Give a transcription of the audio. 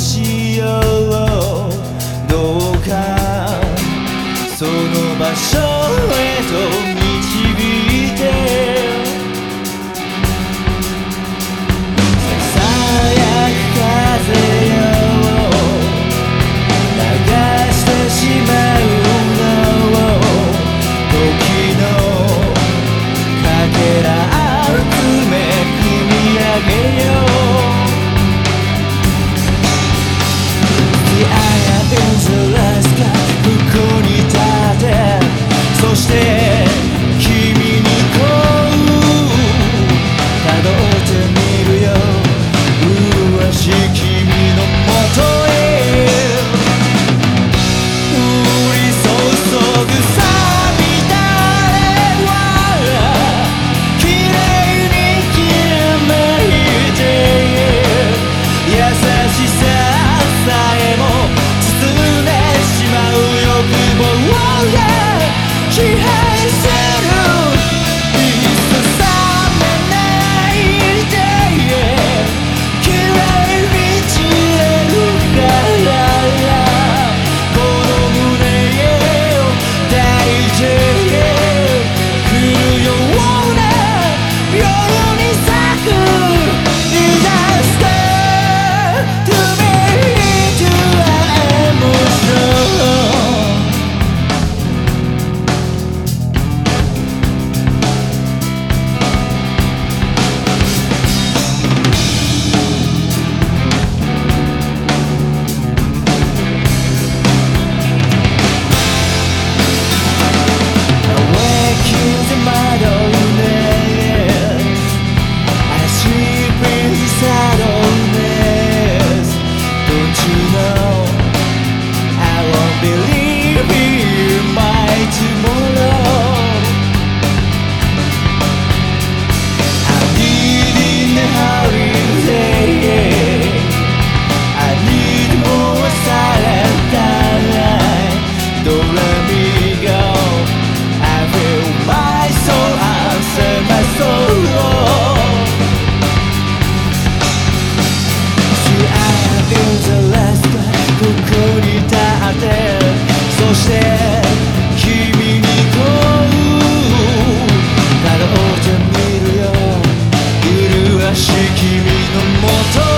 しいし君のもと